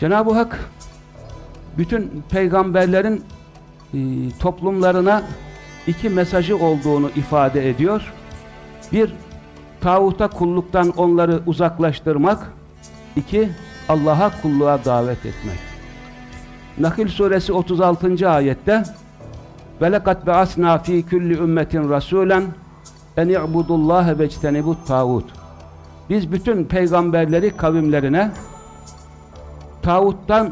Cenab-ı Hak bütün peygamberlerin e, toplumlarına iki mesajı olduğunu ifade ediyor. Bir, tağuta kulluktan onları uzaklaştırmak. iki Allah'a kulluğa davet etmek. Nakil suresi 36. ayette وَلَقَدْ بَعَثْنَا ف۪ي كُلِّ اُمَّةٍ رَسُولًا اَنْ اِعْبُدُ اللّٰهَ وَاجْتَنِبُ الطَّاغُوتِ Biz bütün peygamberleri kavimlerine tağuttan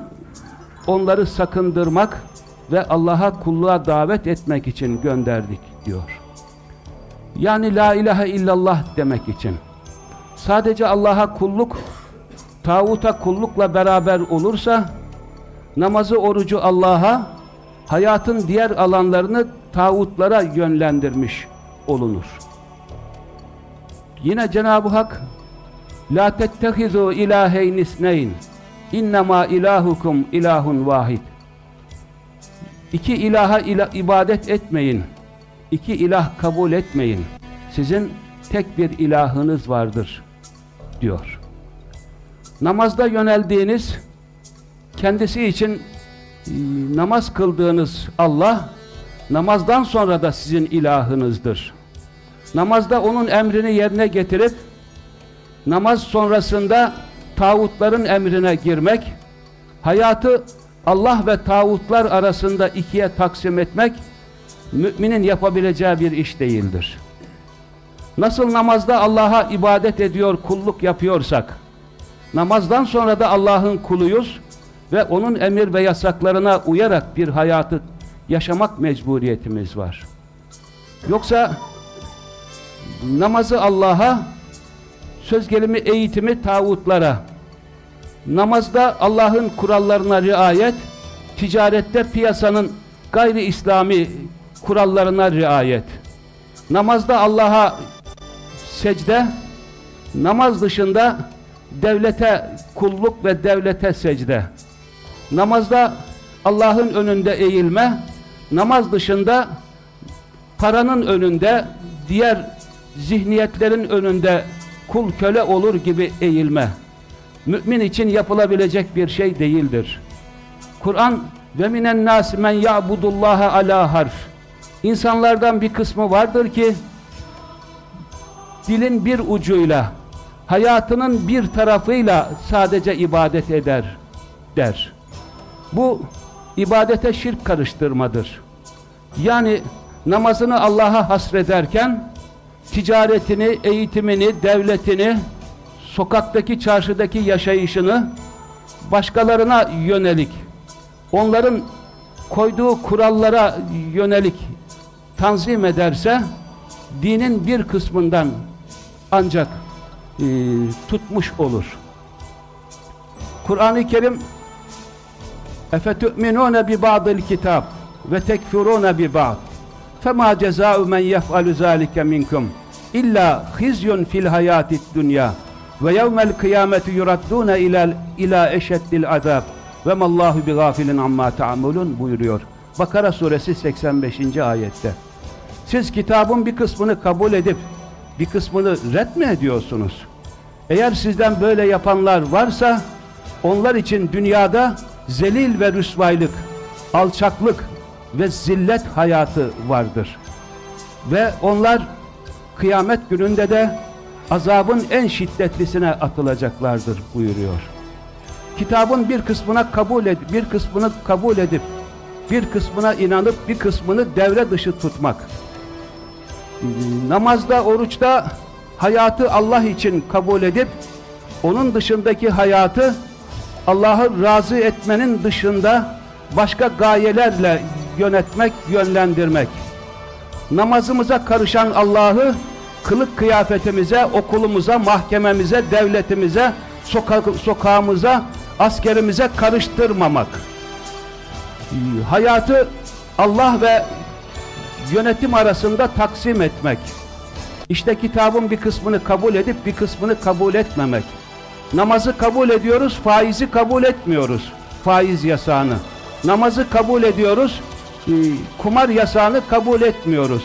onları sakındırmak ve Allah'a kulluğa davet etmek için gönderdik diyor. Yani la ilahe illallah demek için. Sadece Allah'a kulluk, tağuta kullukla beraber olursa, namazı, orucu Allah'a, hayatın diğer alanlarını tağutlara yönlendirmiş olunur. Yine Cenab-ı Hak, La tettehizu ilaheyn innema ilahukum ilahun vahid. İki ilaha ila ibadet etmeyin. İki ilah kabul etmeyin. Sizin tek bir ilahınız vardır diyor. Namazda yöneldiğiniz kendisi için e, namaz kıldığınız Allah namazdan sonra da sizin ilahınızdır. Namazda onun emrini yerine getirip namaz sonrasında tağutların emrine girmek hayatı Allah ve tağutlar arasında ikiye taksim etmek müminin yapabileceği bir iş değildir. Nasıl namazda Allah'a ibadet ediyor, kulluk yapıyorsak, namazdan sonra da Allah'ın kuluyuz ve onun emir ve yasaklarına uyarak bir hayatı yaşamak mecburiyetimiz var. Yoksa namazı Allah'a, söz gelimi eğitimi tağutlara, namazda Allah'ın kurallarına riayet, ticarette piyasanın gayri İslami kurallarına riayet. Namazda Allah'a secde, namaz dışında devlete kulluk ve devlete secde. Namazda Allah'ın önünde eğilme, namaz dışında paranın önünde, diğer zihniyetlerin önünde kul köle olur gibi eğilme mümin için yapılabilecek bir şey değildir. Kur'an ve minen nas men ya'budullaha ala harf. İnsanlardan bir kısmı vardır ki dilin bir ucuyla hayatının bir tarafıyla sadece ibadet eder der. Bu ibadete şirk karıştırmadır. Yani namazını Allah'a hasrederken ticaretini, eğitimini, devletini, sokaktaki, çarşıdaki yaşayışını başkalarına yönelik, onların koyduğu kurallara yönelik tanzim ederse, dinin bir kısmından ancak e, tutmuş olur. Kur'an-ı Kerim اَفَتُؤْمِنُونَ بِبَعْضِ الْكِتَابِ وَتَكْفُرُونَ بِبَعْضِ فَمَا جَزَاءُ مَنْ يَفْعَلُ ذَٰلِكَ مِنْكُمْ اِلَّا خِزْيٌ فِي الْحَيَاةِ الدُّنْيَا ve yevmel kıyameti yuraddûne ila ila eşeddil azab ve mallahu bi gafilin amma ta'malun buyuruyor. Bakara suresi 85. ayette. Siz kitabın bir kısmını kabul edip bir kısmını red mi ediyorsunuz? Eğer sizden böyle yapanlar varsa onlar için dünyada zelil ve rüsvaylık, alçaklık ve zillet hayatı vardır. Ve onlar kıyamet gününde de azabın en şiddetlisine atılacaklardır buyuruyor. Kitabın bir kısmına kabul edip, bir kısmını kabul edip, bir kısmına inanıp, bir kısmını devre dışı tutmak. Namazda, oruçta hayatı Allah için kabul edip, onun dışındaki hayatı Allah'ı razı etmenin dışında başka gayelerle yönetmek, yönlendirmek. Namazımıza karışan Allah'ı kılık kıyafetimize, okulumuza, mahkememize, devletimize, soka sokağımıza, askerimize karıştırmamak. Hayatı Allah ve yönetim arasında taksim etmek. İşte kitabın bir kısmını kabul edip bir kısmını kabul etmemek. Namazı kabul ediyoruz, faizi kabul etmiyoruz. Faiz yasağını. Namazı kabul ediyoruz, kumar yasağını kabul etmiyoruz.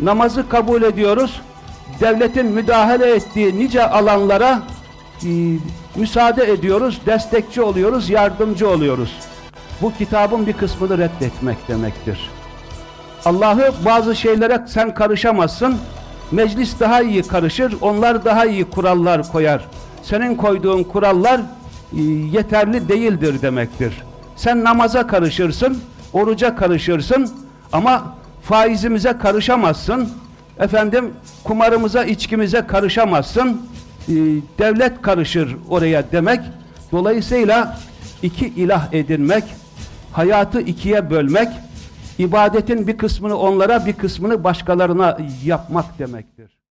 Namazı kabul ediyoruz, devletin müdahale ettiği nice alanlara e, müsaade ediyoruz, destekçi oluyoruz, yardımcı oluyoruz. Bu kitabın bir kısmını reddetmek demektir. Allah'ı bazı şeylere sen karışamazsın. Meclis daha iyi karışır, onlar daha iyi kurallar koyar. Senin koyduğun kurallar e, yeterli değildir demektir. Sen namaza karışırsın, oruca karışırsın ama faizimize karışamazsın. Efendim kumarımıza, içkimize karışamazsın. E, devlet karışır oraya demek. Dolayısıyla iki ilah edinmek, hayatı ikiye bölmek, ibadetin bir kısmını onlara bir kısmını başkalarına yapmak demektir.